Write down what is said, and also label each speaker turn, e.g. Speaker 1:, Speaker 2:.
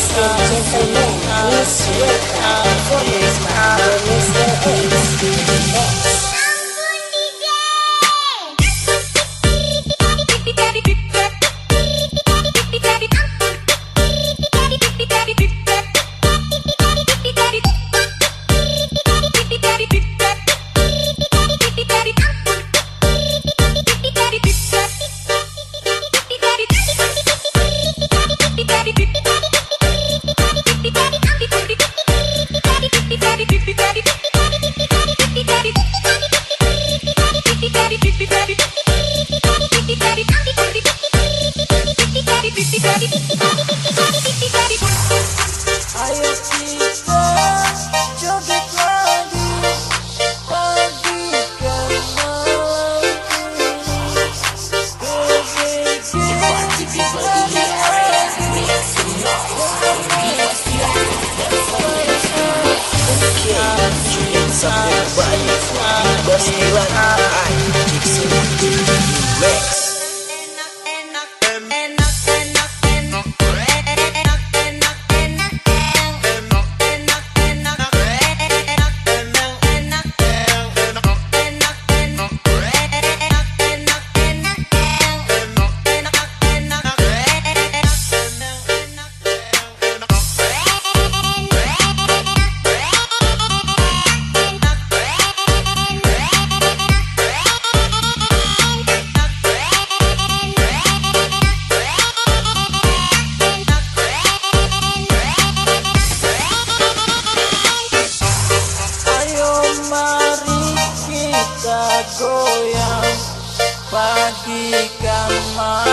Speaker 1: Stop to California something bright Because they like I,
Speaker 2: I,
Speaker 1: bagikan malam